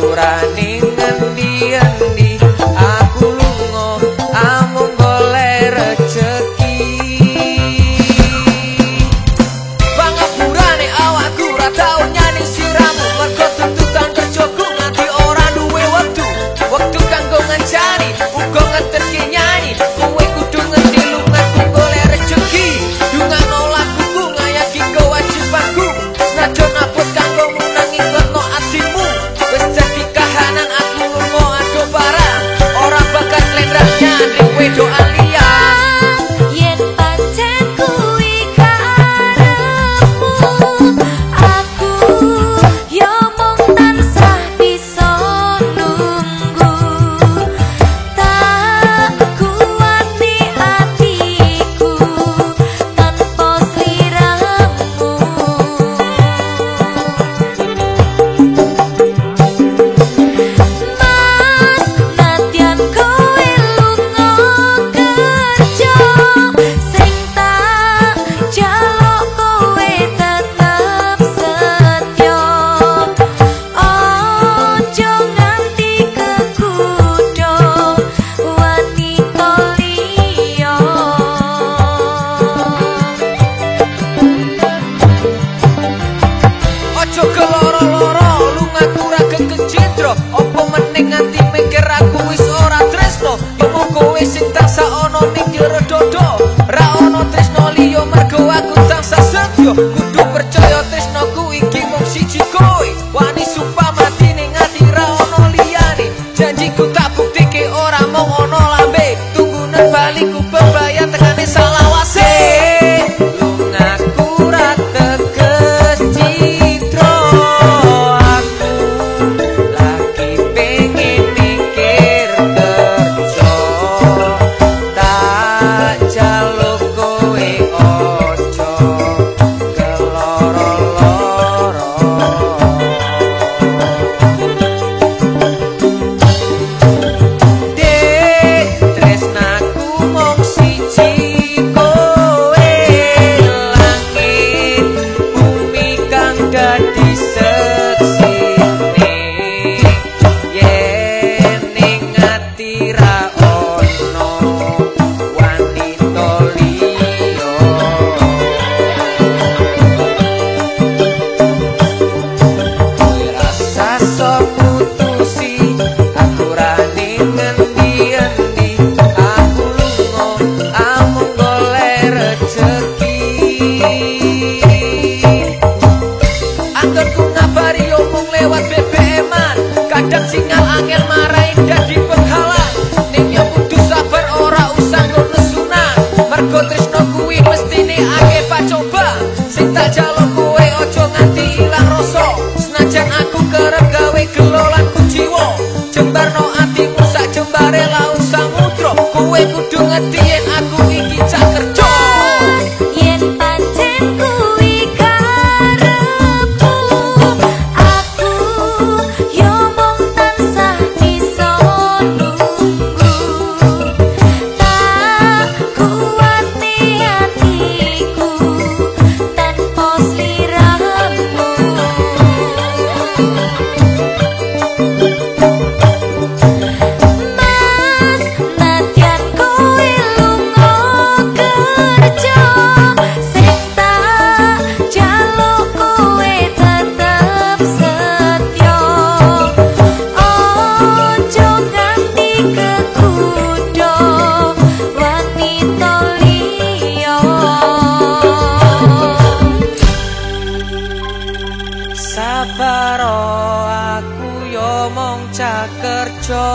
kuburan gadis rela usah samudra kowe kudu ngerti aku iki. karo aku yo mong cakerjo